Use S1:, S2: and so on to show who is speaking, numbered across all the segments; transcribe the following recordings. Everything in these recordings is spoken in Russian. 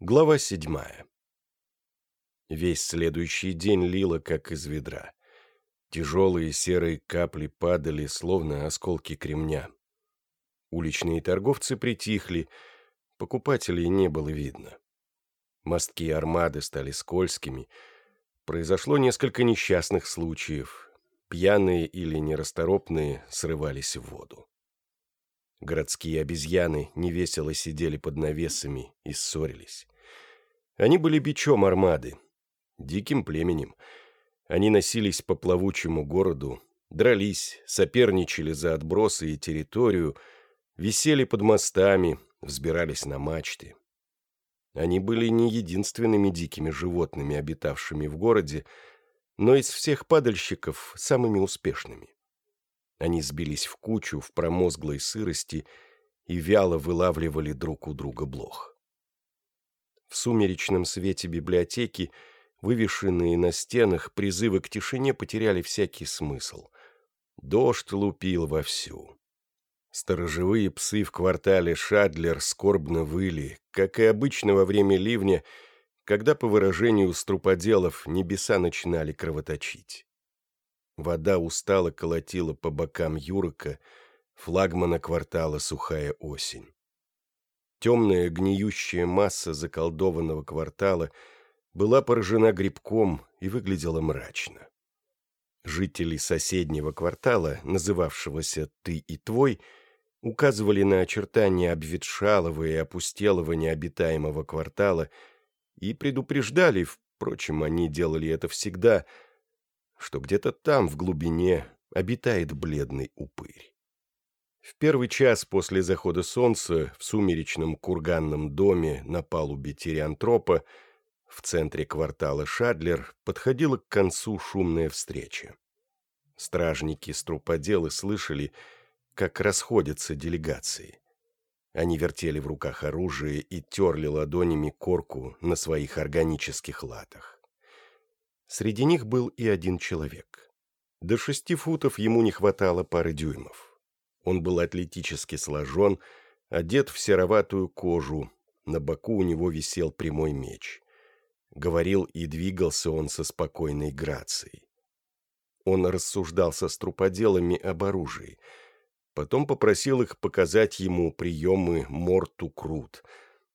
S1: Глава седьмая. Весь следующий день лило, как из ведра. Тяжелые серые капли падали, словно осколки кремня. Уличные торговцы притихли, покупателей не было видно. Мостки армады стали скользкими. Произошло несколько несчастных случаев. Пьяные или нерасторопные срывались в воду. Городские обезьяны невесело сидели под навесами и ссорились. Они были бичом армады, диким племенем. Они носились по плавучему городу, дрались, соперничали за отбросы и территорию, висели под мостами, взбирались на мачты. Они были не единственными дикими животными, обитавшими в городе, но из всех падальщиков самыми успешными. Они сбились в кучу в промозглой сырости и вяло вылавливали друг у друга блох. В сумеречном свете библиотеки, вывешенные на стенах, призывы к тишине потеряли всякий смысл. Дождь лупил вовсю. Сторожевые псы в квартале Шадлер скорбно выли, как и обычно во время ливня, когда, по выражению струподелов, небеса начинали кровоточить. Вода устало колотила по бокам Юрока, флагмана квартала «Сухая осень». Темная гниющая масса заколдованного квартала была поражена грибком и выглядела мрачно. Жители соседнего квартала, называвшегося «Ты и твой», указывали на очертания обветшалого и опустелого необитаемого квартала и предупреждали, впрочем, они делали это всегда – что где-то там, в глубине, обитает бледный упырь. В первый час после захода солнца в сумеречном курганном доме на палубе Тириантропа в центре квартала Шадлер подходила к концу шумная встреча. Стражники-струподелы слышали, как расходятся делегации. Они вертели в руках оружие и терли ладонями корку на своих органических латах. Среди них был и один человек. До шести футов ему не хватало пары дюймов. Он был атлетически сложен, одет в сероватую кожу, на боку у него висел прямой меч. Говорил и двигался он со спокойной грацией. Он рассуждал со струподелами об оружии. Потом попросил их показать ему приемы Морту Крут,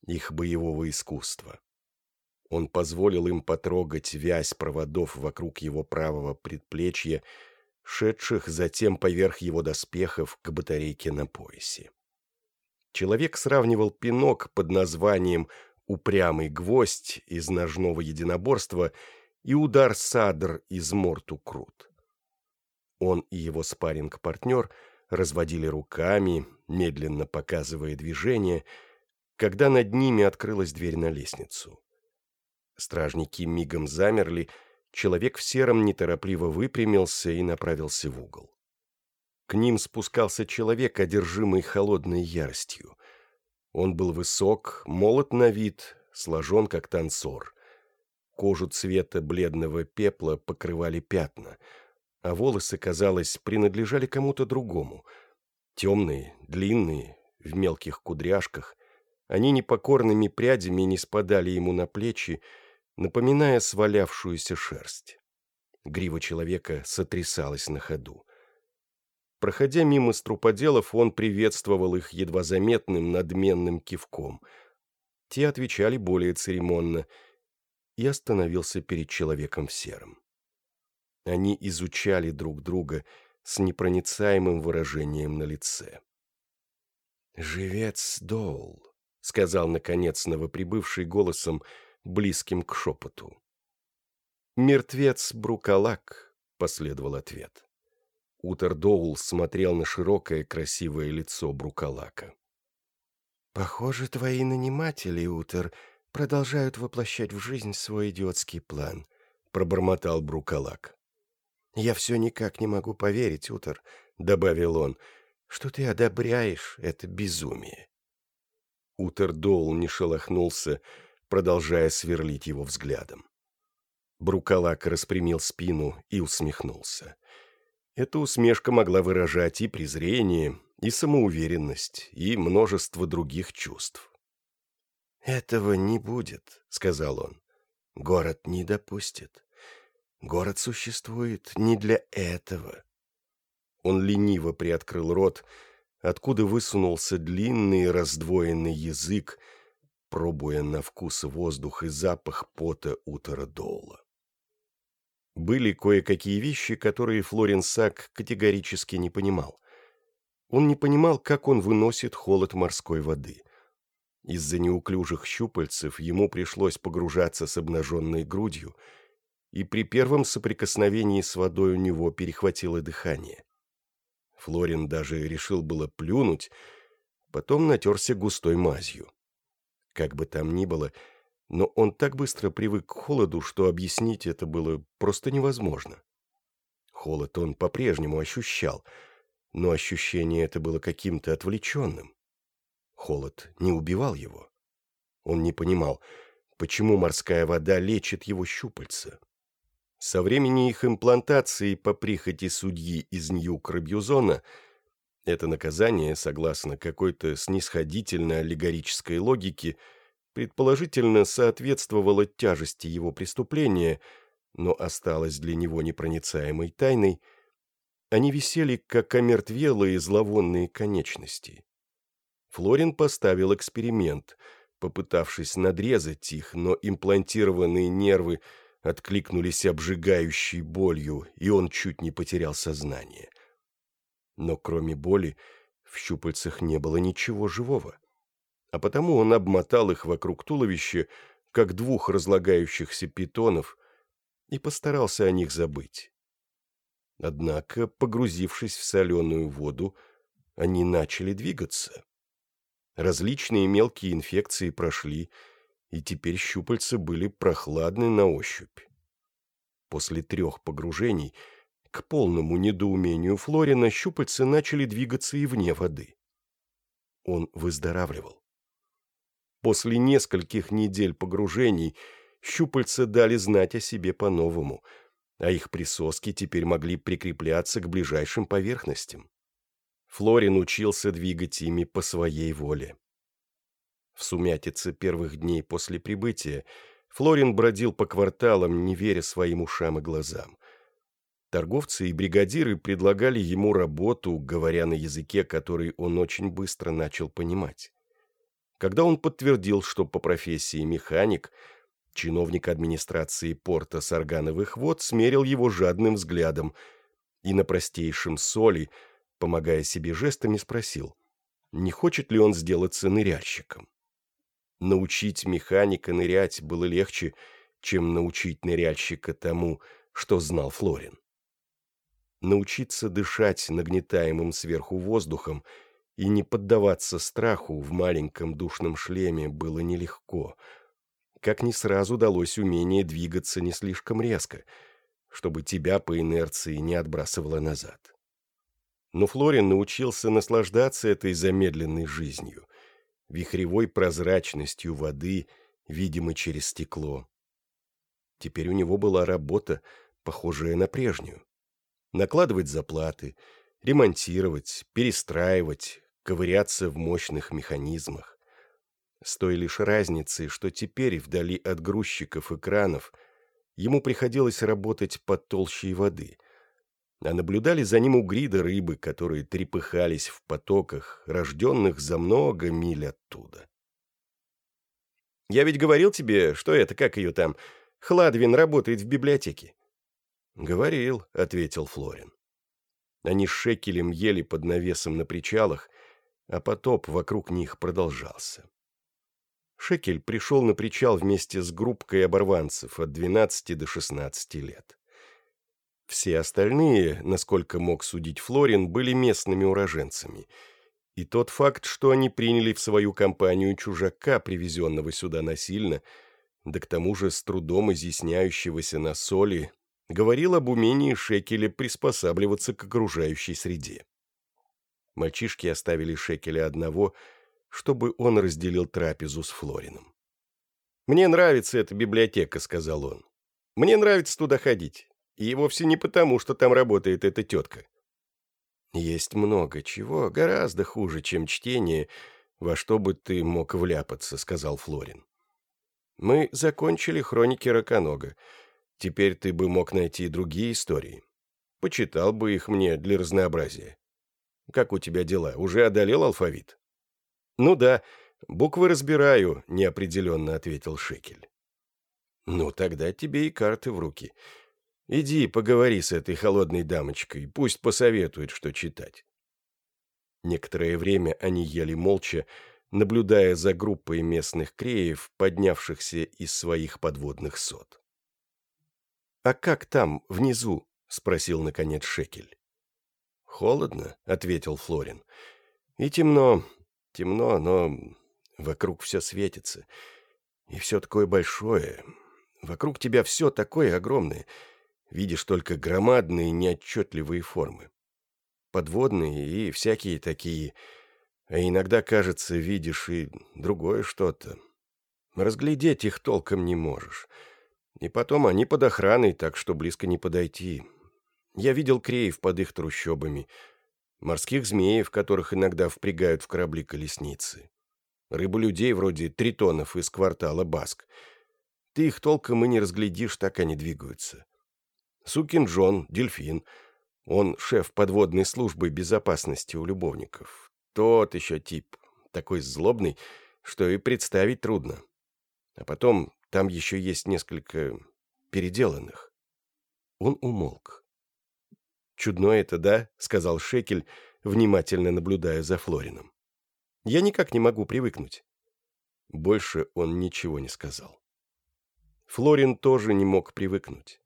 S1: их боевого искусства. Он позволил им потрогать вязь проводов вокруг его правого предплечья, шедших затем поверх его доспехов к батарейке на поясе. Человек сравнивал пинок под названием «Упрямый гвоздь» из ножного единоборства и удар садр из морту крут. Он и его спарринг-партнер разводили руками, медленно показывая движение, когда над ними открылась дверь на лестницу. Стражники мигом замерли, человек в сером неторопливо выпрямился и направился в угол. К ним спускался человек, одержимый холодной яростью. Он был высок, молод на вид, сложен как танцор. Кожу цвета бледного пепла покрывали пятна, а волосы, казалось, принадлежали кому-то другому. Темные, длинные, в мелких кудряшках. Они непокорными прядями не спадали ему на плечи, напоминая свалявшуюся шерсть. Грива человека сотрясалась на ходу. Проходя мимо струподелов, он приветствовал их едва заметным надменным кивком. Те отвечали более церемонно и остановился перед человеком в сером. Они изучали друг друга с непроницаемым выражением на лице. «Живец Доул», — сказал, наконец, новоприбывший голосом, — близким к шепоту. «Мертвец Брукалак», — последовал ответ. Утер Доул смотрел на широкое красивое лицо Брукалака. «Похоже, твои наниматели, Утер, продолжают воплощать в жизнь свой идиотский план», — пробормотал Брукалак. «Я все никак не могу поверить, Утер», — добавил он, — «что ты одобряешь это безумие». Утер Доул не шелохнулся, — продолжая сверлить его взглядом. Брукалак распрямил спину и усмехнулся. Эта усмешка могла выражать и презрение, и самоуверенность, и множество других чувств. «Этого не будет», — сказал он. «Город не допустит. Город существует не для этого». Он лениво приоткрыл рот, откуда высунулся длинный раздвоенный язык, пробуя на вкус воздух и запах пота утора Доула. Были кое-какие вещи, которые Флорин Сак категорически не понимал. Он не понимал, как он выносит холод морской воды. Из-за неуклюжих щупальцев ему пришлось погружаться с обнаженной грудью, и при первом соприкосновении с водой у него перехватило дыхание. Флорин даже решил было плюнуть, потом натерся густой мазью. Как бы там ни было, но он так быстро привык к холоду, что объяснить это было просто невозможно. Холод он по-прежнему ощущал, но ощущение это было каким-то отвлеченным. Холод не убивал его. Он не понимал, почему морская вода лечит его щупальца. Со времени их имплантации по прихоти судьи из Нью-Крабьюзона это наказание, согласно какой-то снисходительно-аллегорической логике, предположительно соответствовало тяжести его преступления, но осталось для него непроницаемой тайной, они висели, как омертвелые зловонные конечности. Флорин поставил эксперимент, попытавшись надрезать их, но имплантированные нервы – откликнулись обжигающей болью, и он чуть не потерял сознание. Но кроме боли в щупальцах не было ничего живого, а потому он обмотал их вокруг туловища, как двух разлагающихся питонов, и постарался о них забыть. Однако, погрузившись в соленую воду, они начали двигаться. Различные мелкие инфекции прошли, и теперь щупальца были прохладны на ощупь. После трех погружений, к полному недоумению Флорина, щупальца начали двигаться и вне воды. Он выздоравливал. После нескольких недель погружений щупальца дали знать о себе по-новому, а их присоски теперь могли прикрепляться к ближайшим поверхностям. Флорин учился двигать ими по своей воле. В сумятице первых дней после прибытия Флорин бродил по кварталам, не веря своим ушам и глазам. Торговцы и бригадиры предлагали ему работу, говоря на языке, который он очень быстро начал понимать. Когда он подтвердил, что по профессии механик, чиновник администрации порта Саргановых вод смерил его жадным взглядом и на простейшем соли, помогая себе жестами, спросил, не хочет ли он сделаться ныряльщиком. Научить механика нырять было легче, чем научить ныряльщика тому, что знал Флорин. Научиться дышать нагнетаемым сверху воздухом и не поддаваться страху в маленьком душном шлеме было нелегко. Как ни сразу удалось умение двигаться не слишком резко, чтобы тебя по инерции не отбрасывало назад. Но Флорин научился наслаждаться этой замедленной жизнью, вихревой прозрачностью воды, видимо, через стекло. Теперь у него была работа, похожая на прежнюю. Накладывать заплаты, ремонтировать, перестраивать, ковыряться в мощных механизмах. С той лишь разницей, что теперь, вдали от грузчиков и кранов, ему приходилось работать под толщей воды — а наблюдали за ним угриды рыбы, которые трепыхались в потоках, рожденных за много миль оттуда. «Я ведь говорил тебе, что это, как ее там, Хладвин работает в библиотеке». «Говорил», — ответил Флорин. Они с Шекелем ели под навесом на причалах, а потоп вокруг них продолжался. Шекель пришел на причал вместе с группкой оборванцев от 12 до 16 лет. Все остальные, насколько мог судить Флорин, были местными уроженцами. И тот факт, что они приняли в свою компанию чужака, привезенного сюда насильно, да к тому же с трудом изъясняющегося на соли, говорил об умении Шекеля приспосабливаться к окружающей среде. Мальчишки оставили Шекеля одного, чтобы он разделил трапезу с Флорином. «Мне нравится эта библиотека», — сказал он. «Мне нравится туда ходить. И вовсе не потому, что там работает эта тетка. Есть много чего, гораздо хуже, чем чтение во что бы ты мог вляпаться», — сказал Флорин. «Мы закончили хроники Раконога. Теперь ты бы мог найти другие истории. Почитал бы их мне для разнообразия. Как у тебя дела? Уже одолел алфавит?» «Ну да, буквы разбираю», — неопределенно ответил Шекель. «Ну, тогда тебе и карты в руки. Иди поговори с этой холодной дамочкой, пусть посоветует, что читать». Некоторое время они ели молча, наблюдая за группой местных креев, поднявшихся из своих подводных сот. «А как там, внизу?» — спросил, наконец, Шекель. «Холодно», — ответил Флорин. «И темно, темно, но вокруг все светится. И все такое большое. Вокруг тебя все такое огромное. Видишь только громадные, неотчетливые формы подводные и всякие такие. А иногда, кажется, видишь и другое что-то. Разглядеть их толком не можешь. И потом они под охраной, так что близко не подойти. Я видел креев под их трущобами, морских змеев, которых иногда впрягают в корабли колесницы, рыбу-людей вроде тритонов из квартала Баск. Ты их толком и не разглядишь, так они двигаются. Сукин Джон, дельфин — он шеф подводной службы безопасности у любовников. Тот еще тип, такой злобный, что и представить трудно. А потом там еще есть несколько переделанных. Он умолк. «Чудно это, да?» — сказал Шекель, внимательно наблюдая за Флорином. «Я никак не могу привыкнуть». Больше он ничего не сказал. Флорин тоже не мог привыкнуть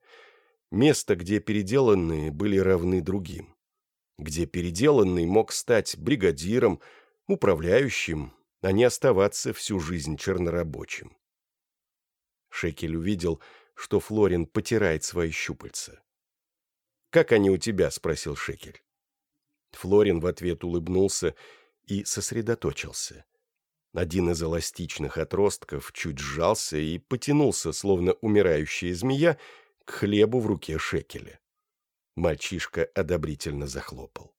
S1: место, где переделанные были равны другим, где переделанный мог стать бригадиром, управляющим, а не оставаться всю жизнь чернорабочим. Шекель увидел, что Флорин потирает свои щупальца. «Как они у тебя?» — спросил Шекель. Флорин в ответ улыбнулся и сосредоточился. Один из эластичных отростков чуть сжался и потянулся, словно умирающая змея, к хлебу в руке шекеля. Мальчишка одобрительно захлопал.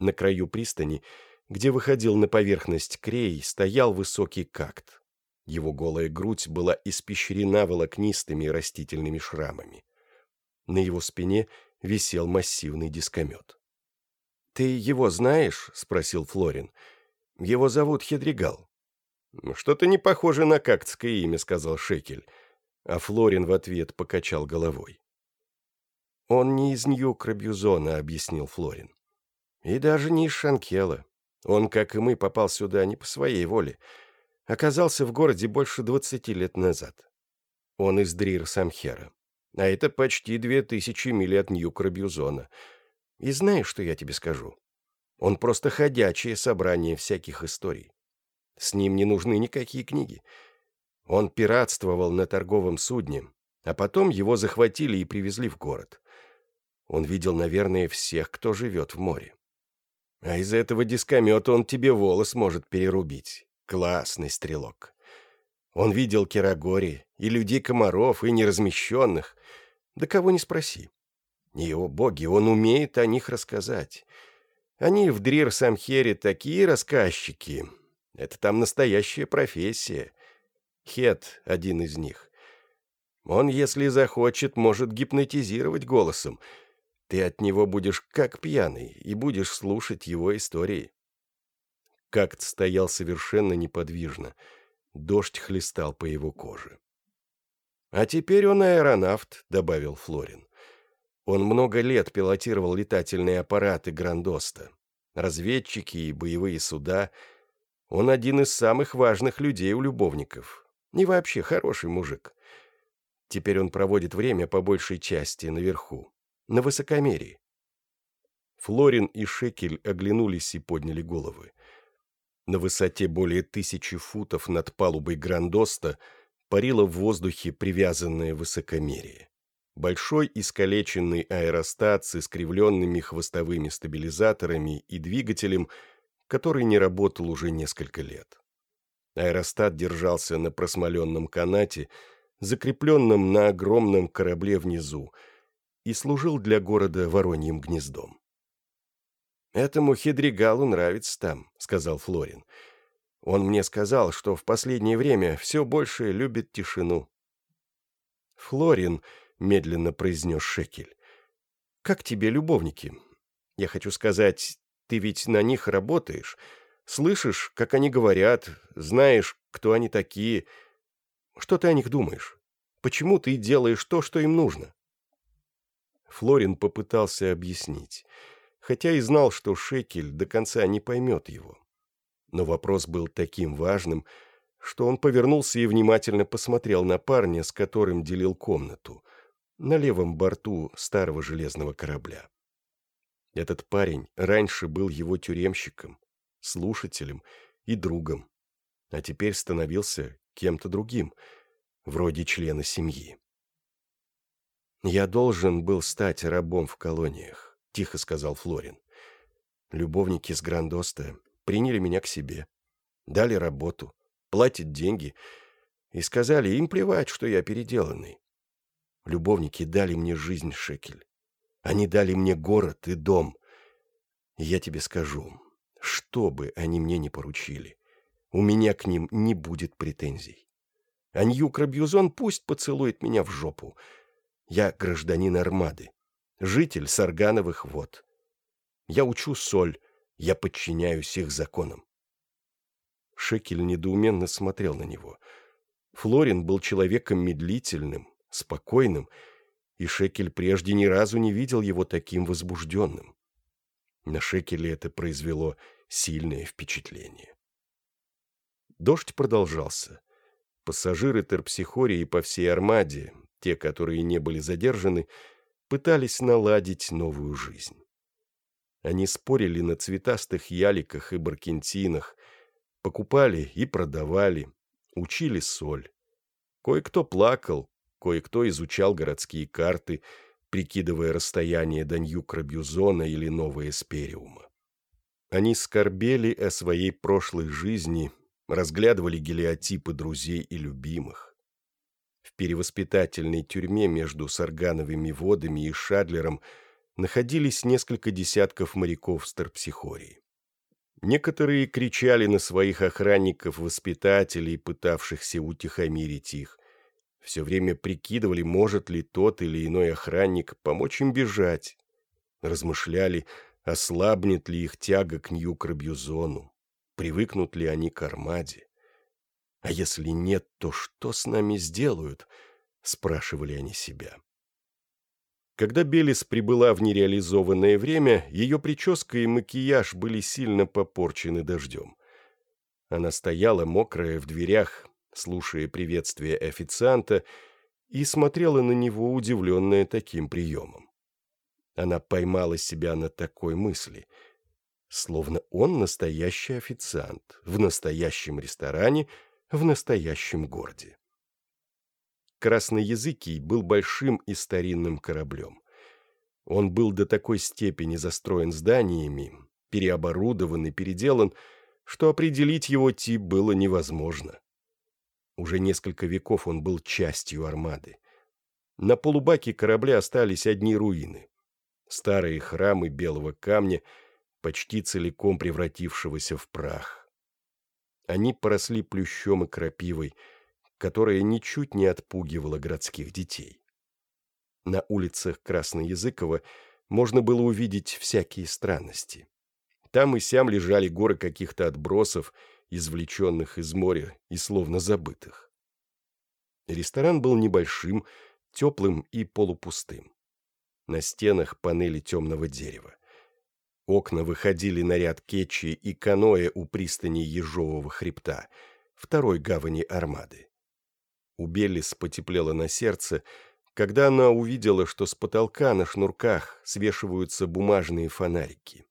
S1: На краю пристани, где выходил на поверхность крей, стоял высокий какт. Его голая грудь была испещрена волокнистыми растительными шрамами. На его спине висел массивный дискомет. «Ты его знаешь?» — спросил Флорин. «Его зовут Хедригал». «Что-то не похоже на кактское имя», — сказал Шекель а Флорин в ответ покачал головой. «Он не из Нью-Крабьюзона», — объяснил Флорин. «И даже не из Шанкела. Он, как и мы, попал сюда не по своей воле. Оказался в городе больше двадцати лет назад. Он из Дрир-Самхера. А это почти две тысячи миль от Нью-Крабьюзона. И знаешь, что я тебе скажу? Он просто ходячее собрание всяких историй. С ним не нужны никакие книги. Он пиратствовал на торговом судне, а потом его захватили и привезли в город. Он видел, наверное, всех, кто живет в море. А из этого дискомета он тебе волос может перерубить. Классный стрелок. Он видел Керагори, и людей-комаров, и неразмещенных. Да кого не спроси. И, о боги, он умеет о них рассказать. Они в Дрир-Самхере такие рассказчики. Это там настоящая профессия. Хет — один из них. Он, если захочет, может гипнотизировать голосом. Ты от него будешь как пьяный и будешь слушать его истории. Какт стоял совершенно неподвижно. Дождь хлестал по его коже. «А теперь он аэронавт», — добавил Флорин. Он много лет пилотировал летательные аппараты Грандоста, разведчики и боевые суда. Он один из самых важных людей у любовников, и вообще хороший мужик. Теперь он проводит время по большей части наверху, на высокомерии. Флорин и Шекель оглянулись и подняли головы. На высоте более тысячи футов над палубой Грандоста парило в воздухе привязанное высокомерие. Большой искалеченный аэростат с искривленными хвостовыми стабилизаторами и двигателем, который не работал уже несколько лет. Аэростат держался на просмоленном канате, закрепленном на огромном корабле внизу, и служил для города вороньим гнездом. «Этому хидригалу нравится там», — сказал Флорин. «Он мне сказал, что в последнее время все больше любит тишину». «Флорин», — медленно произнес Шекель, — «как тебе любовники? Я хочу сказать, ты ведь на них работаешь, слышишь, как они говорят, знаешь, кто они такие. Что ты о них думаешь? Почему ты делаешь то, что им нужно?» Флорин попытался объяснить хотя и знал, что Шекель до конца не поймет его. Но вопрос был таким важным, что он повернулся и внимательно посмотрел на парня, с которым делил комнату, на левом борту старого железного корабля. Этот парень раньше был его тюремщиком, слушателем и другом, а теперь становился кем-то другим, вроде члена семьи. Я должен был стать рабом в колониях тихо сказал Флорин. Любовники с Грандоста приняли меня к себе, дали работу, платят деньги и сказали, им плевать, что я переделанный. Любовники дали мне жизнь, Шекель. Они дали мне город и дом. Я тебе скажу, что бы они мне не поручили, у меня к ним не будет претензий. А Ньюк Рабьюзон пусть поцелует меня в жопу. Я гражданин Армады житель Саргановых вод. Я учу соль, я подчиняюсь их законам. Шекель недоуменно смотрел на него. Флорин был человеком медлительным, спокойным, и Шекель прежде ни разу не видел его таким возбужденным. На Шекеле это произвело сильное впечатление. Дождь продолжался. Пассажиры Терпсихории по всей Армаде, те, которые не были задержаны, пытались наладить новую жизнь. Они спорили на цветастых яликах и баркентинах, покупали и продавали, учили соль. Кое-кто плакал, кое-кто изучал городские карты, прикидывая расстояние до Нью-Крабюзона или Нового Эспериума. Они скорбели о своей прошлой жизни, разглядывали гелиотипы друзей и любимых. В перевоспитательной тюрьме между Саргановыми водами и Шадлером находились несколько десятков моряков Старпсихории. Некоторые кричали на своих охранников-воспитателей, пытавшихся утихомирить их. Все время прикидывали, может ли тот или иной охранник помочь им бежать. Размышляли, ослабнет ли их тяга к Нью-Крабьюзону, привыкнут ли они к Армаде. А если нет, то что с нами сделают? Спрашивали они себя. Когда Белис прибыла в нереализованное время, ее прическа и макияж были сильно попорчены дождем. Она стояла, мокрая, в дверях, слушая приветствие официанта, и смотрела на него, удивленная таким приемом. Она поймала себя на такой мысли. Словно он настоящий официант в настоящем ресторане – в настоящем городе. Красноязыкий был большим и старинным кораблем. Он был до такой степени застроен зданиями, переоборудован и переделан, что определить его тип было невозможно. Уже несколько веков он был частью армады. На полубаке корабля остались одни руины. Старые храмы белого камня, почти целиком превратившегося в прах. Они поросли плющом и крапивой, которая ничуть не отпугивала городских детей. На улицах Красноязыкова можно было увидеть всякие странности. Там и сям лежали горы каких-то отбросов, извлеченных из моря и словно забытых. Ресторан был небольшим, теплым и полупустым. На стенах панели темного дерева. Окна выходили на ряд кетчи и каноэ у пристани Ежового хребта, второй гавани Армады. У Беллис потеплело на сердце, когда она увидела, что с потолка на шнурках свешиваются бумажные фонарики.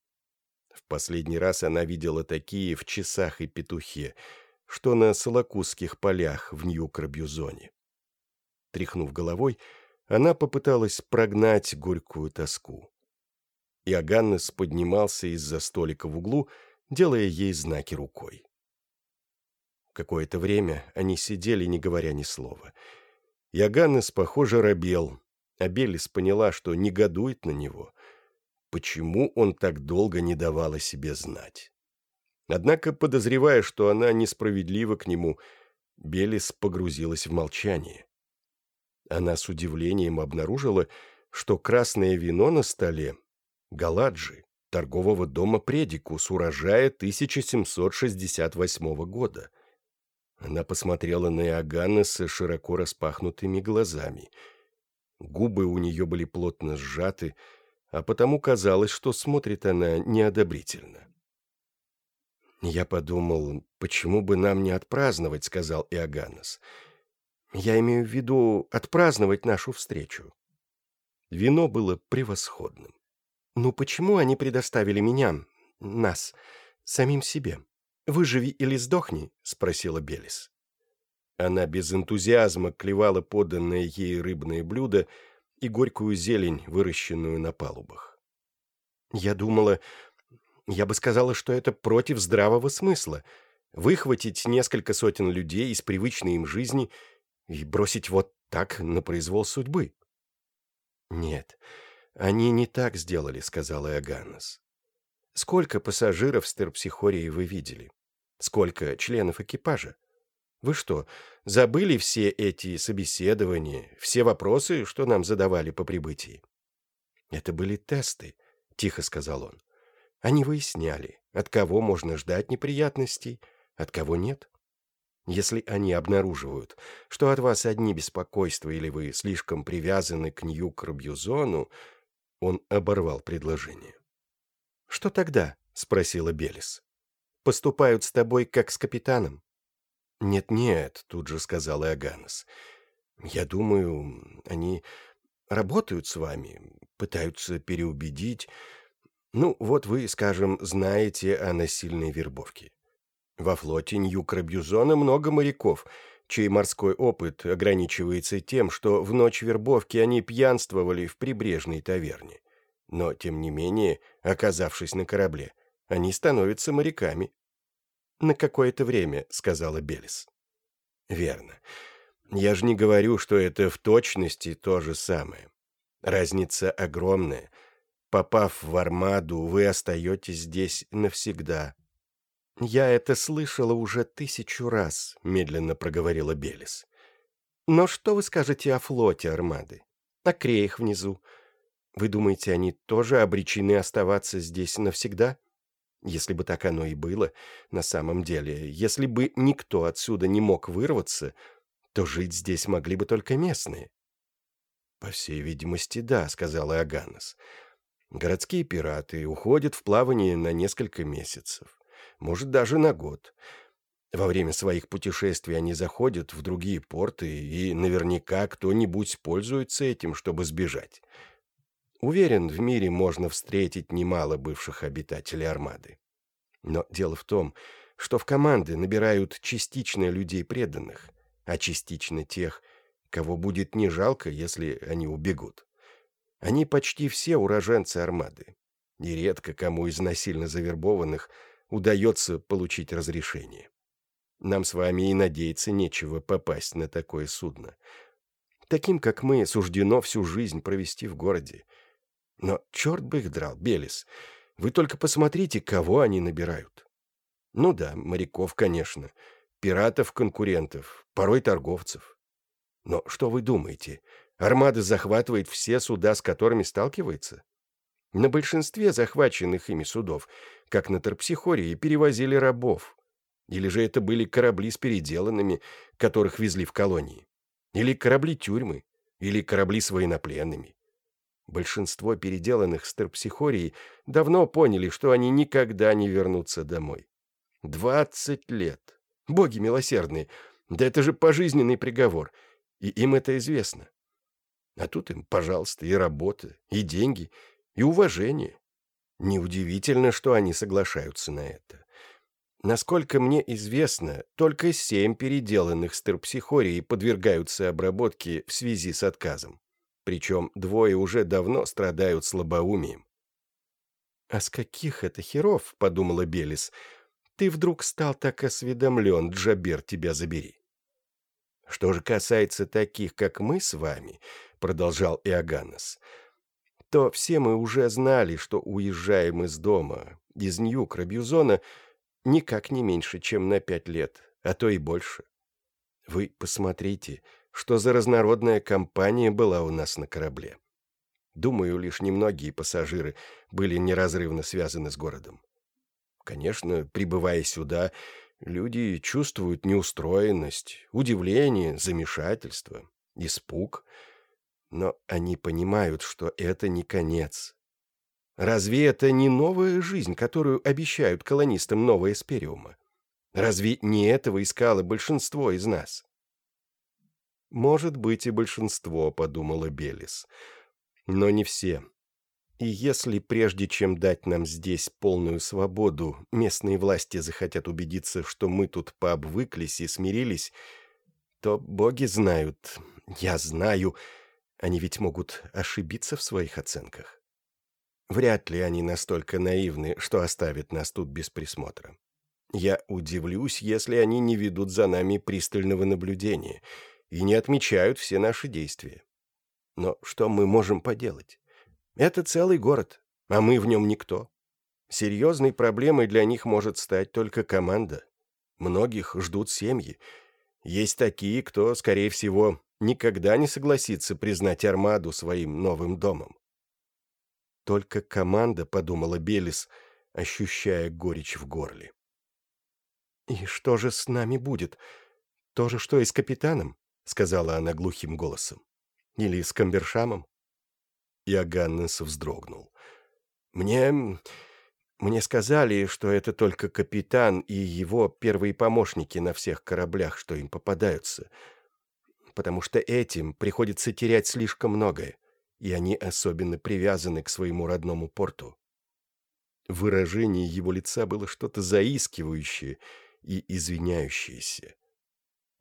S1: В последний раз она видела такие в часах и петухе, что на Солокусских полях в Нью-Крабьюзоне. Тряхнув головой, она попыталась прогнать горькую тоску. Иоганнес поднимался из-за столика в углу, делая ей знаки рукой. Какое-то время они сидели, не говоря ни слова. Иоганнес, похоже, робел, а Белис поняла, что негодует на него. почему он так долго не давал о себе знать. Однако, подозревая, что она несправедлива к нему, Белис погрузилась в молчание. Она с удивлением обнаружила, что красное вино на столе — Галаджи, торгового дома Предикус, урожая 1768 года. Она посмотрела на Иоганнеса широко распахнутыми глазами. Губы у нее были плотно сжаты, а потому казалось, что смотрит она неодобрительно. «Я подумал, почему бы нам не отпраздновать», — сказал Иоганнес. «Я имею в виду отпраздновать нашу встречу». Вино было превосходным. «Ну почему они предоставили меня, нас, самим себе? Выживи или сдохни?» — спросила Белис. Она без энтузиазма клевала поданное ей рыбное блюдо и горькую зелень, выращенную на палубах. «Я думала, я бы сказала, что это против здравого смысла. Выхватить несколько сотен людей из привычной им жизни и бросить вот так на произвол судьбы. «Нет, они не так сделали», — сказала Иоганнес. «Сколько пассажиров с терпсихорией вы видели? Сколько членов экипажа? Вы что, забыли все эти собеседования, все вопросы, что нам задавали по прибытии?» «Это были тесты», — тихо сказал он. Они выясняли, от кого можно ждать неприятностей, от кого нет. Если они обнаруживают, что от вас одни беспокойства или вы слишком привязаны к Нью-Крабьюзону, он оборвал предложение. «Что тогда?» — спросила Белис. «Поступают с тобой, как с капитаном?» «Нет-нет», — тут же сказал Иоганнес. «Я думаю, они работают с вами, пытаются переубедить, ну, вот вы, скажем, знаете о насильной вербовке. Во флоте Нью-Крабьюзона много моряков, чей морской опыт ограничивается тем, что в ночь вербовки они пьянствовали в прибрежной таверне. Но, тем не менее, оказавшись на корабле, они становятся моряками. «На какое-то время», — сказала Белис. «Верно. Я же не говорю, что это в точности то же самое. Разница огромная — Попав в армаду, вы остаетесь здесь навсегда». «Я это слышала уже тысячу раз», — медленно проговорила Белис. «Но что вы скажете о флоте армады? О креях внизу? Вы думаете, они тоже обречены оставаться здесь навсегда? Если бы так оно и было, на самом деле, если бы никто отсюда не мог вырваться, то жить здесь могли бы только местные». «По всей видимости, да», — сказал Иоганнес. Городские пираты уходят в плавание на несколько месяцев, может, даже на год. Во время своих путешествий они заходят в другие порты, и наверняка кто-нибудь пользуется этим, чтобы сбежать. Уверен, в мире можно встретить немало бывших обитателей Армады. Но дело в том, что в команды набирают частично людей преданных, а частично тех, кого будет не жалко, если они убегут. Они почти все уроженцы Армады. И редко кому из насильно завербованных удается получить разрешение. Нам с вами и надеяться нечего попасть на такое судно. Таким, как мы, суждено всю жизнь провести в городе. Но черт бы их драл, Белис. Вы только посмотрите, кого они набирают. Ну да, моряков, конечно, пиратов-конкурентов, порой торговцев. Но что вы думаете, Армада захватывает все суда, с которыми сталкивается? На большинстве захваченных ими судов, как на Торпсихории, перевозили рабов. Или же это были корабли с переделанными, которых везли в колонии. Или корабли-тюрьмы, или корабли с военнопленными. Большинство переделанных с Торпсихорией давно поняли, что они никогда не вернутся домой. Двадцать лет. Боги милосердные, да это же пожизненный приговор, и им это известно. А тут им, пожалуйста, и работа, и деньги, и уважение. Неудивительно, что они соглашаются на это. Насколько мне известно, только семь переделанных стерпсихорий подвергаются обработке в связи с отказом. Причем двое уже давно страдают слабоумием. «А с каких это херов, — подумала Белис, — ты вдруг стал так осведомлен, Джабер, тебя забери?» Что же касается таких, как мы с вами, — продолжал Иоганнес, — то все мы уже знали, что уезжаем из дома, из Нью-Крабьюзона, никак не меньше, чем на пять лет, а то и больше. Вы посмотрите, что за разнородная компания была у нас на корабле. Думаю, лишь немногие пассажиры были неразрывно связаны с городом. Конечно, прибывая сюда, люди чувствуют неустроенность, удивление, замешательство, испуг, но они понимают, что это не конец. Разве это не новая жизнь, которую обещают колонистам новая Эспериума? Разве не этого искало большинство из нас? «Может быть, и большинство», — подумала Белис. «Но не все. И если прежде чем дать нам здесь полную свободу, местные власти захотят убедиться, что мы тут пообвыклись и смирились, то боги знают, я знаю, они ведь могут ошибиться в своих оценках. Вряд ли они настолько наивны, что оставят нас тут без присмотра. Я удивлюсь, если они не ведут за нами пристального наблюдения и не отмечают все наши действия. Но что мы можем поделать? Это целый город, а мы в нем никто. Серьезной проблемой для них может стать только команда. Многих ждут семьи. Есть такие, кто, скорее всего, никогда не согласится признать Армаду своим новым домом. Только команда, подумала Белис, ощущая горечь в горле. «И что же с нами будет? То же, что и с капитаном?» — сказала она глухим голосом. «Или с Камбершамом?» Иоганнес вздрогнул. «Мне... мне сказали, что это только капитан и его первые помощники на всех кораблях, что им попадаются, потому что этим приходится терять слишком многое, и они особенно привязаны к своему родному порту». Выражение его лица было что-то заискивающее — и извиняющиеся.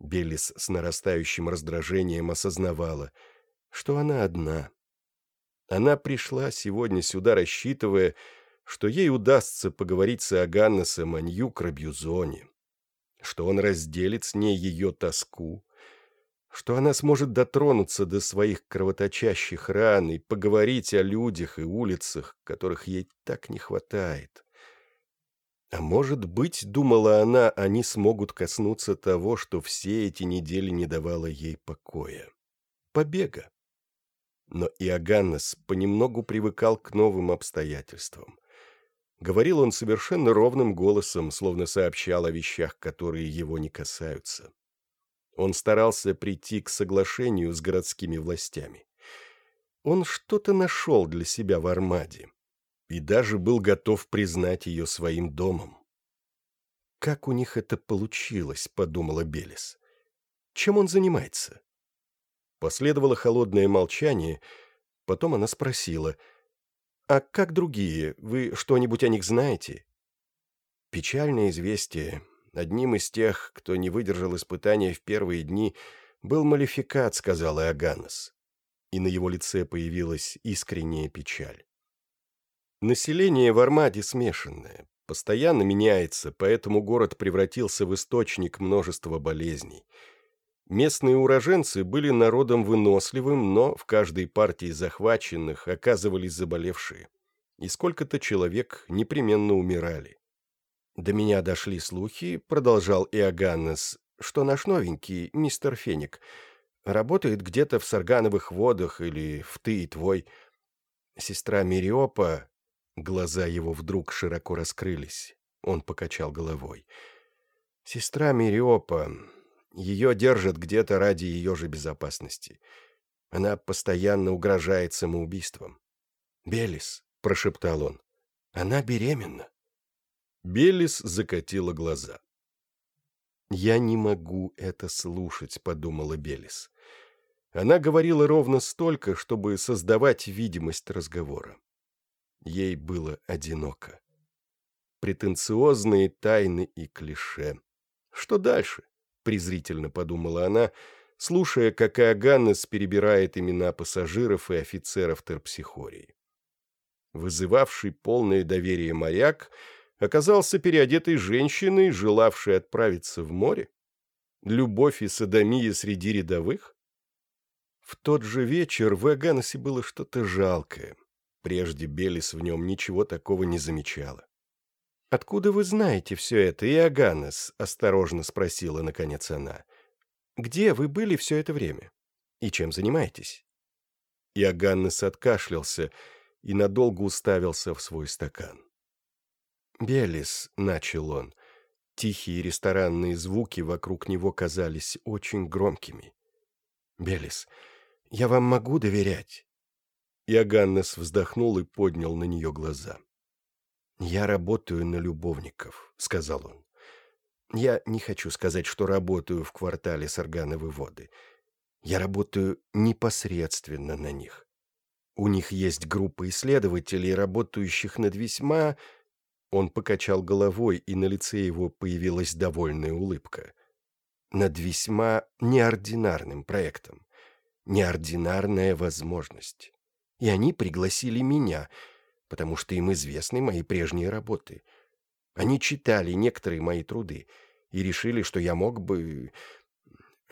S1: Белис с нарастающим раздражением осознавала, что она одна. Она пришла сегодня сюда, рассчитывая, что ей удастся поговорить с Аганнесом о Нью-Крабьюзоне, что он разделит с ней ее тоску, что она сможет дотронуться до своих кровоточащих ран и поговорить о людях и улицах, которых ей так не хватает. А может быть, думала она, они смогут коснуться того, что все эти недели не давало ей покоя. Побега. Но Иоганнес понемногу привыкал к новым обстоятельствам. Говорил он совершенно ровным голосом, словно сообщал о вещах, которые его не касаются. Он старался прийти к соглашению с городскими властями. Он что-то нашел для себя в Армаде и даже был готов признать ее своим домом. «Как у них это получилось?» — подумала Белис. «Чем он занимается?» Последовало холодное молчание, потом она спросила, «А как другие? Вы что-нибудь о них знаете?» Печальное известие. Одним из тех, кто не выдержал испытания в первые дни, был Малификат, сказал Иоганнес. И на его лице появилась искренняя печаль. Население в Армаде смешанное, постоянно меняется, поэтому город превратился в источник множества болезней. Местные уроженцы были народом выносливым, но в каждой партии захваченных оказывались заболевшие. И сколько-то человек непременно умирали. До меня дошли слухи, продолжал Иоганнес, что наш новенький, мистер Феник, работает где-то в Саргановых водах или в ты и твой. Сестра Мириопа, Глаза его вдруг широко раскрылись. Он покачал головой. «Сестра Мириопа. Ее держат где-то ради ее же безопасности. Она постоянно угрожает самоубийством». «Белис», — прошептал он, — «она беременна». Белис закатила глаза. «Я не могу это слушать», — подумала Белис. Она говорила ровно столько, чтобы создавать видимость разговора. Ей было одиноко. Претенциозные тайны и клише. Что дальше? презрительно подумала она, слушая, как Иоганнес перебирает имена пассажиров и офицеров терпсихории. Вызывавший полное доверие моряк оказался переодетой женщиной, желавшей отправиться в море? Любовь и садомия среди рядовых? В тот же вечер в Эганесе было что-то жалкое. Прежде Белис в нем ничего такого не замечала.
S2: «Откуда вы знаете все это, Иоганнес?» — осторожно спросила, наконец, она. «Где вы были все это время? И чем занимаетесь?»
S1: Иоганнес откашлялся и надолго уставился в свой стакан.
S2: «Белис», — начал он, — тихие ресторанные звуки вокруг него казались очень громкими. «Белис, я вам могу доверять?»
S1: Иоганнес вздохнул и поднял на нее глаза.
S2: «Я работаю на любовников», — сказал он. «Я не хочу сказать, что работаю в квартале Саргановой воды. Я работаю непосредственно на них. У них есть группа исследователей, работающих над весьма...» Он покачал головой, и на лице его появилась довольная улыбка. «Над весьма неординарным проектом. Неординарная возможность. И они пригласили меня, потому что им известны мои прежние работы. Они читали некоторые мои труды и решили, что я мог бы...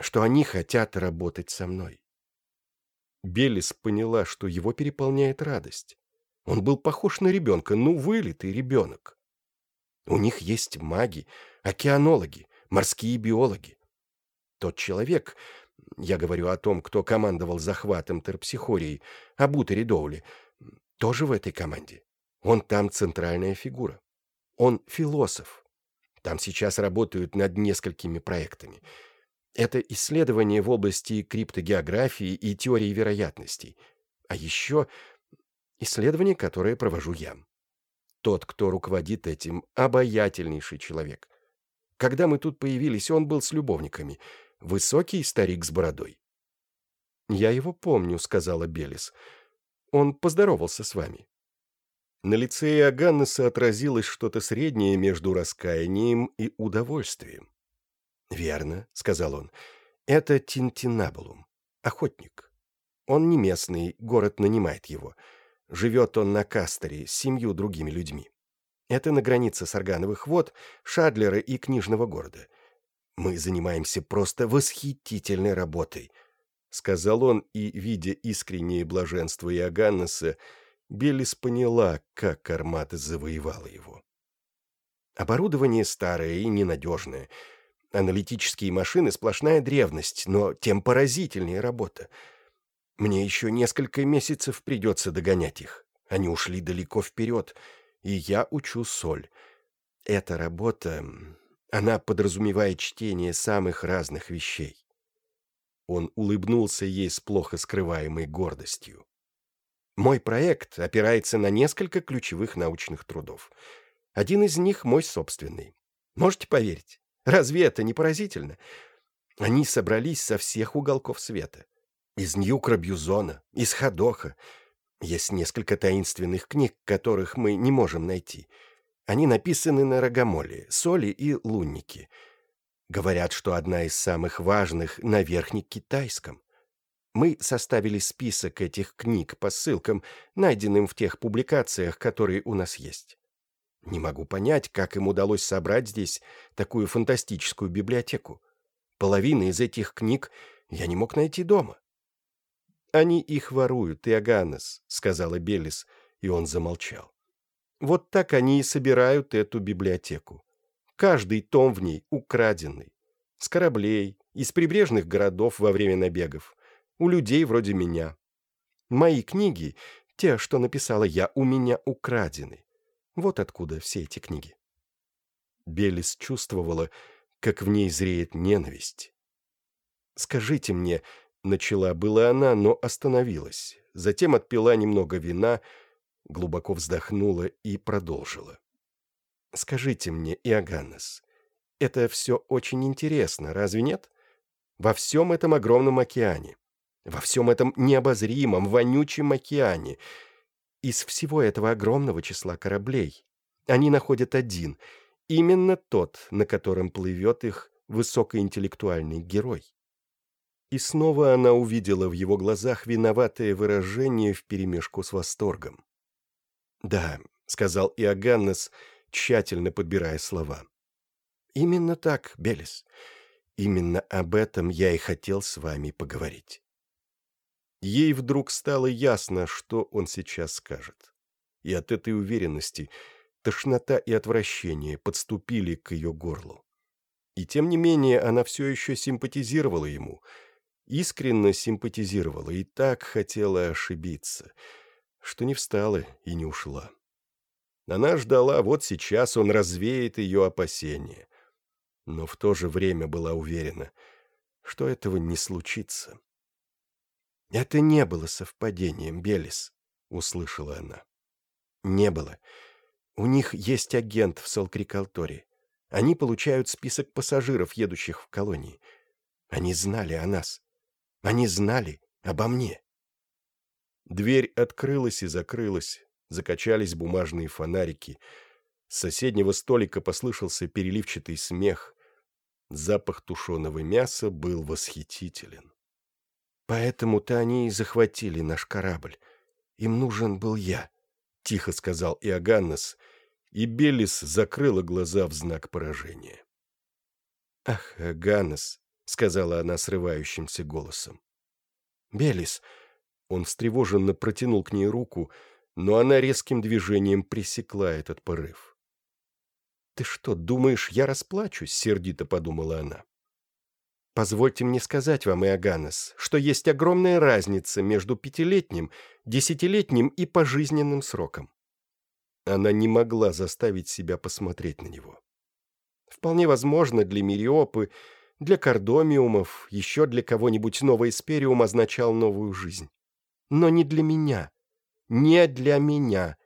S2: что они хотят работать со мной.
S1: Белис поняла, что его переполняет радость. Он был похож на ребенка, ну, вылитый ребенок.
S2: У них есть маги, океанологи, морские биологи. Тот человек, я говорю о том, кто командовал захватом терпсихории, об Утере тоже в этой команде. Он там центральная фигура. Он философ. Там сейчас работают над несколькими проектами. Это исследования в области криптогеографии и теории вероятностей. А еще исследование, которое провожу я. Тот, кто руководит этим, обаятельнейший человек. Когда мы тут появились, он был с любовниками — Высокий старик с бородой.
S1: «Я его помню», — сказала Белис. «Он поздоровался с вами». На лице Иоганнеса отразилось что-то среднее между раскаянием и удовольствием.
S2: «Верно», — сказал он, — «это Тинтинабулум, охотник. Он не местный, город нанимает его. Живет он на Кастере с семью другими людьми. Это на границе Саргановых вод, Шадлера и Книжного города. Мы занимаемся просто восхитительной работой», — сказал он, и, видя искреннее блаженство Иоганнеса, Белис поняла, как Армата завоевала его. Оборудование старое и ненадежное. Аналитические машины — сплошная древность, но тем поразительнее работа. Мне еще несколько месяцев придется догонять их. Они ушли далеко вперед, и я учу соль. Эта работа она подразумевает чтение самых разных вещей. Он улыбнулся ей с плохо скрываемой гордостью. Мой проект опирается на несколько ключевых научных трудов. Один из них мой собственный. Можете поверить? Разве это не поразительно? Они собрались со всех уголков света. Из Ньюкра-Бьюзона, из Хадоха. Есть несколько таинственных книг, которых мы не можем найти — они написаны на рогомоле, соли и луннике. Говорят, что одна из самых важных на верхнекитайском. Мы составили список этих книг по ссылкам, найденным в тех публикациях, которые у нас есть. Не могу понять, как им удалось собрать здесь такую фантастическую библиотеку. Половина из этих книг я не мог найти дома. «Они их воруют, Иоганнес», — сказала Белис, и он замолчал. Вот так они и собирают эту библиотеку. Каждый том в ней украденный. С кораблей, из прибрежных городов во время набегов. У людей вроде меня. Мои книги, те, что написала я, у меня украдены. Вот откуда все эти книги. Белис чувствовала, как в ней зреет ненависть. «Скажите мне», — начала была она, но остановилась. Затем отпила немного вина — глубоко вздохнула и продолжила. «Скажите мне, Иоганнес, это все очень интересно, разве нет? Во всем этом огромном океане, во всем этом необозримом, вонючем океане, из всего этого огромного числа кораблей, они находят один, именно тот, на котором плывет их высокоинтеллектуальный герой. И снова она увидела в его глазах виноватое выражение вперемешку с восторгом. «Да», — сказал Иоганнес, тщательно подбирая слова. «Именно так, Белис. Именно об этом я и хотел с вами поговорить». Ей вдруг стало ясно, что он сейчас скажет. И от этой уверенности тошнота и отвращение подступили к ее горлу. И тем не менее она все еще симпатизировала ему, искренне симпатизировала и так хотела ошибиться, что не встала и не ушла. Она ждала, вот сейчас он развеет ее опасения, но в то же время была уверена, что этого не случится. «Это не было совпадением, Белис», — услышала она. «Не было. У них есть агент в Салкрикалторе. Они получают список пассажиров, едущих в колонии. Они знали о нас. Они знали обо мне». Дверь открылась и закрылась, закачались бумажные фонарики. С соседнего столика послышался переливчатый смех. Запах тушеного мяса был восхитителен. «Поэтому-то они и захватили наш корабль. Им нужен был я», — тихо сказал Иоганнес, и Белис закрыла глаза в знак поражения. «Ах, Иоганнес», — сказала она срывающимся голосом. «Белис», — он встревоженно протянул к ней руку, но она резким движением пресекла этот порыв. «Ты что, думаешь, я расплачусь?» — сердито подумала она. Позвольте мне сказать вам, Иоганнес, что есть огромная разница между пятилетним, десятилетним и пожизненным сроком. Она не могла заставить себя посмотреть на него. Вполне возможно, для Мириопы, для Кордомиумов, еще для кого-нибудь новый Эспериум означал новую жизнь. Но не для меня. Не для меня.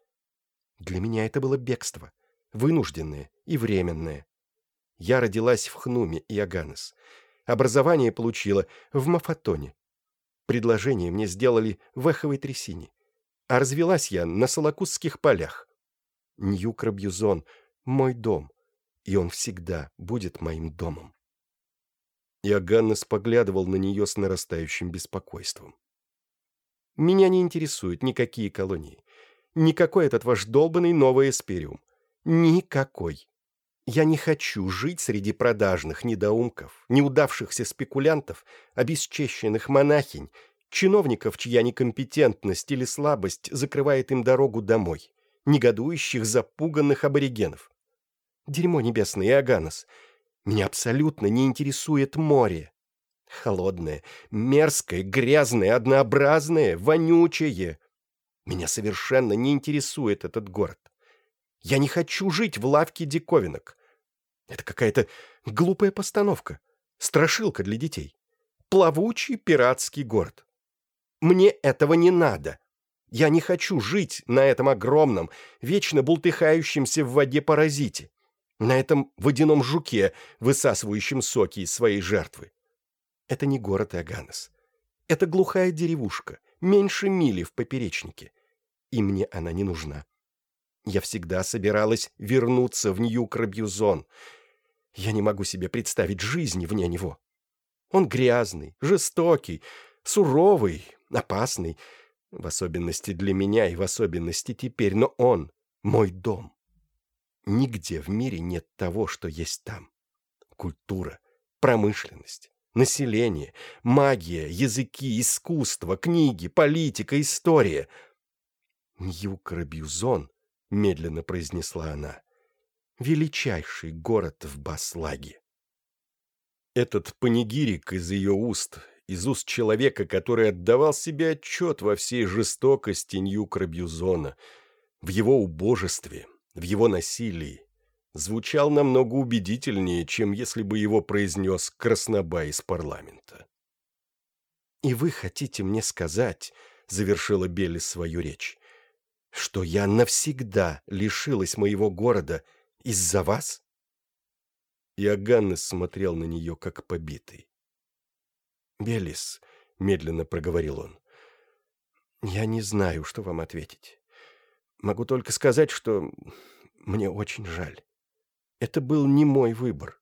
S2: Для меня это было бегство, вынужденное и временное. Я родилась в Хнуме, Иоганнес. Образование получила в Мафатоне. Предложение мне сделали в Эховой трясине. А развелась я на Солокусских полях. Нью-Крабьюзон — мой дом, и он всегда будет моим домом. Иоганнес поглядывал на нее с нарастающим беспокойством. «Меня не интересуют никакие колонии. Никакой этот ваш долбанный новый эспериум. Никакой. Я не хочу жить среди продажных недоумков, неудавшихся спекулянтов, обесчещенных монахинь, чиновников, чья некомпетентность или слабость закрывает им дорогу домой, негодующих, запуганных аборигенов. Дерьмо небесное, Иоганнес, меня абсолютно не интересует море. Холодное, мерзкое, грязное, однообразное, вонючее. Меня совершенно не интересует этот город. Я не хочу жить в лавке диковинок. Это какая-то глупая постановка, страшилка для детей. Плавучий пиратский город. Мне этого не надо. Я не хочу жить на этом огромном, вечно бултыхающемся в воде паразите, на этом водяном жуке, высасывающем соки из своей жертвы. Это не город Аганес. Это глухая деревушка, меньше мили в поперечнике. И мне она не нужна. Я всегда собиралась вернуться в Нью-Крабьюзон. Я не могу себе представить жизни вне него. Он грязный, жестокий, суровый, опасный, в особенности для меня и в особенности теперь, но он — мой дом. Нигде в мире нет того, что есть там. Культура, промышленность, население, магия, языки, искусство, книги, политика, история. Нью-Крабьюзон — медленно произнесла она. «Величайший город в Баслаге». Этот панигирик из ее уст, из уст человека, который отдавал себе отчет во всей жестокости Нью-Крабьюзона, в его убожестве, в его насилии, звучал намного убедительнее, чем если бы его произнес Краснобай из парламента. «И вы хотите мне сказать, — завершила Белли свою речь, что я навсегда лишилась моего города из-за вас?» Иоганнес смотрел на нее, как побитый. «Белис», — медленно проговорил он, — «я не знаю, что вам ответить. Могу только сказать, что мне очень жаль. Это был не мой выбор.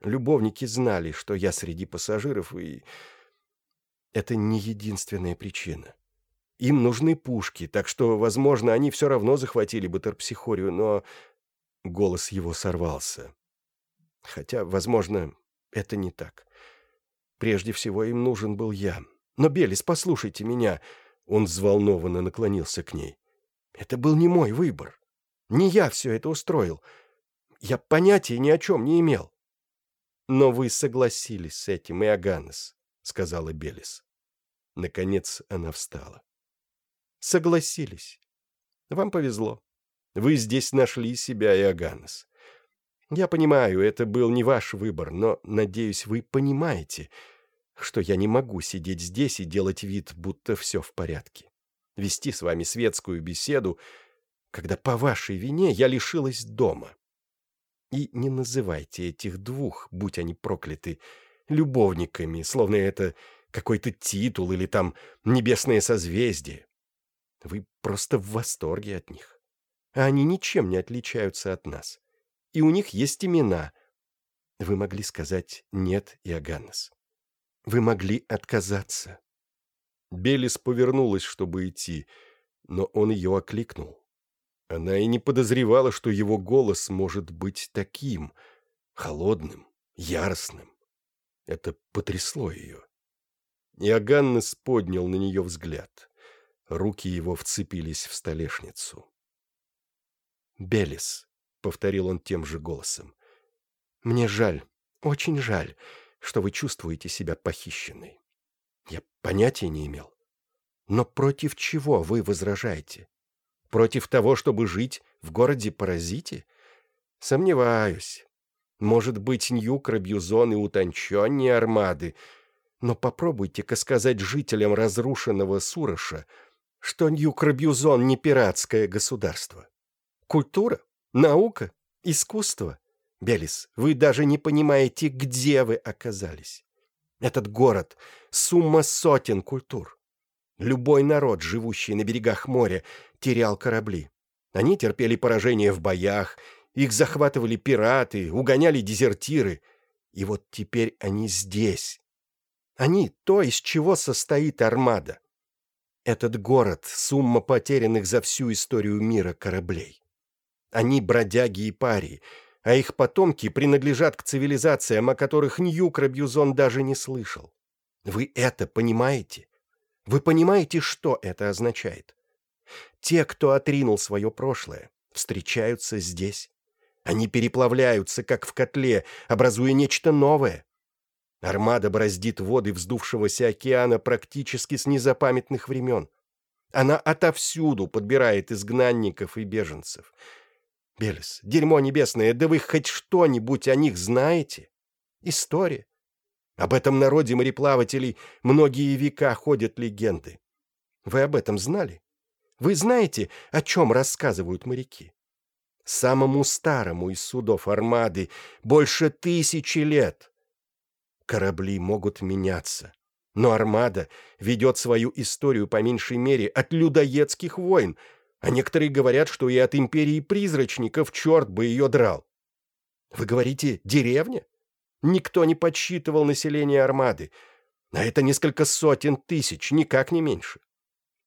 S2: Любовники знали, что я среди пассажиров, и это не единственная причина. Им нужны пушки, так что, возможно, они все равно захватили бы терпсихорию, но... Голос его сорвался. Хотя, возможно, это не так. Прежде всего, им нужен был я. Но, Белис, послушайте меня!» Он взволнованно наклонился к ней. «Это был не мой выбор. Не я все это устроил. Я понятия ни о чем не имел». «Но вы согласились с этим, Иоганнес», — сказала Белис. Наконец она встала. «Согласились. Вам повезло. Вы здесь нашли себя, Иоганнес. Я понимаю, это был не ваш выбор, но, надеюсь, вы понимаете, что я не могу сидеть здесь и делать вид, будто все в порядке. Вести с вами светскую беседу, когда по вашей вине я лишилась дома. И не называйте этих двух, будь они прокляты, любовниками, словно это какой-то титул или там небесное созвездие. Вы просто в восторге от них. А они ничем не отличаются от нас. И у них есть имена. Вы могли сказать «нет», Иоганнес. Вы могли отказаться».
S1: Белис повернулась, чтобы идти, но он ее окликнул. Она и не подозревала, что его голос может быть таким, холодным, яростным. Это потрясло ее. Иоганнес поднял на нее взгляд. Руки его вцепились в столешницу.
S2: «Белис», — повторил он тем же голосом, — «мне жаль, очень жаль, что вы чувствуете себя похищенной. Я понятия не имел. Но против чего вы возражаете? Против того, чтобы жить в городе-паразите? Сомневаюсь. Может быть, Нью-Крабьюзон и утонченнее армады, но попробуйте-ка сказать жителям разрушенного Суроша, что Нью-Крабьюзон не пиратское государство. Культура, наука, искусство Белис, вы даже не понимаете, где вы оказались. Этот город — сумма сотен культур. Любой народ, живущий на берегах моря, терял корабли. Они терпели поражение в боях, их захватывали пираты, угоняли дезертиры. И вот теперь они здесь. Они — то, из чего состоит армада. Этот город — сумма потерянных за всю историю мира кораблей. Они бродяги и парии — а их потомки принадлежат к цивилизациям, о которых Нью-Крабьюзон даже не слышал. Вы это понимаете? Вы понимаете, что это означает? Те, кто отринул свое прошлое, встречаются здесь. Они переплавляются, как в котле, образуя нечто новое. Армада бороздит воды вздувшегося океана практически с незапамятных времен. Она отовсюду подбирает изгнанников и беженцев — Белес, дерьмо небесное, да вы хоть что-нибудь о них знаете? История. Об этом народе мореплавателей многие века ходят легенды. Вы об этом знали? Вы знаете, о чем рассказывают моряки? Самому старому из судов армады больше тысячи лет. Корабли могут меняться, но армада ведет свою историю по меньшей мере от людоедских войн — а некоторые говорят, что и от империи призрачников черт бы ее драл. Вы говорите, деревня? Никто не подсчитывал население армады, а это несколько сотен тысяч, никак не меньше.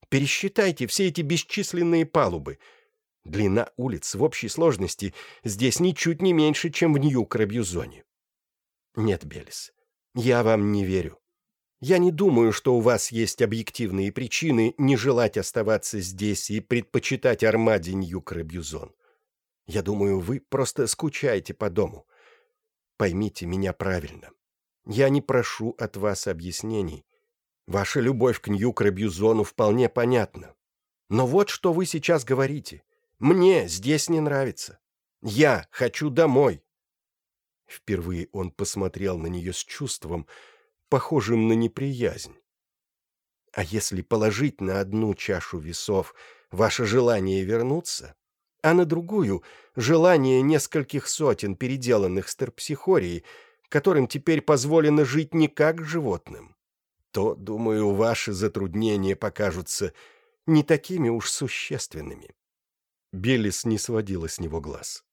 S2: Пересчитайте все эти бесчисленные палубы. Длина улиц в общей сложности здесь ничуть не меньше, чем в Нью-Крабьюзоне. Нет, Белис, я вам не верю. Я не думаю, что у вас есть объективные причины не желать оставаться здесь и предпочитать Армаде Нью-Крабьюзон. Я думаю, вы просто скучаете по дому. Поймите меня правильно. Я не прошу от вас объяснений. Ваша любовь к Нью-Крабьюзону вполне понятна. Но вот что вы сейчас говорите. Мне здесь не нравится. Я хочу домой. Впервые он посмотрел на нее с чувством, похожим на неприязнь. А если положить на одну чашу весов ваше желание вернуться, а на другую — желание нескольких сотен переделанных стерпсихорий, которым теперь позволено жить не как животным, то, думаю, ваши затруднения покажутся не такими уж существенными. Белис не сводила с него глаз.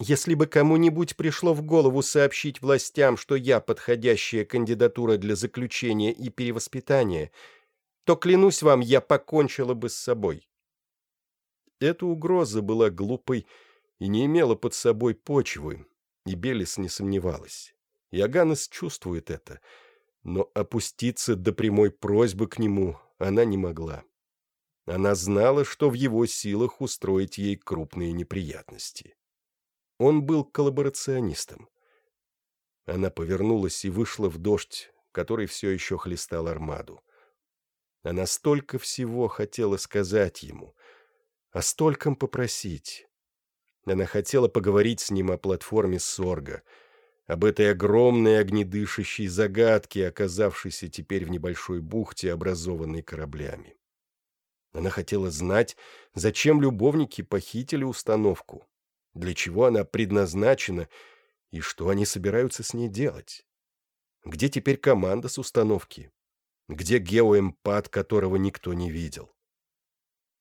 S2: Если бы кому-нибудь пришло в голову сообщить властям, что я подходящая кандидатура для заключения и перевоспитания, то, клянусь вам, я покончила бы с собой. Эта угроза была глупой и не имела под собой почвы, и Белис не сомневалась. Яганес чувствует это, Но опуститься до прямой просьбы к нему она не могла. Она знала, что в его силах устроить ей крупные неприятности. Он был коллаборационистом. Она повернулась и вышла в дождь, который все еще хлестал армаду. Она столько всего хотела сказать ему, о стольком попросить. Она хотела поговорить с ним о платформе Сорга, об этой огромной огнедышащей загадке, оказавшейся теперь в небольшой бухте, образованной кораблями. Она хотела знать, зачем любовники похитили установку, для чего она предназначена и что они собираются с ней делать. Где теперь команда с установки? Где геоэмпат, которого никто не видел?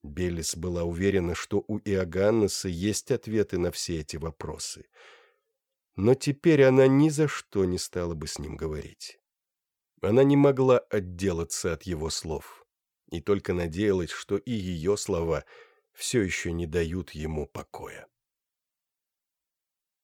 S2: Беллис была уверена, что у Иоганнеса есть ответы на все эти вопросы. Но теперь она ни за что не стала бы с ним говорить. Она не могла отделаться от его слов и только надеялась, что и ее слова все еще не дают ему покоя.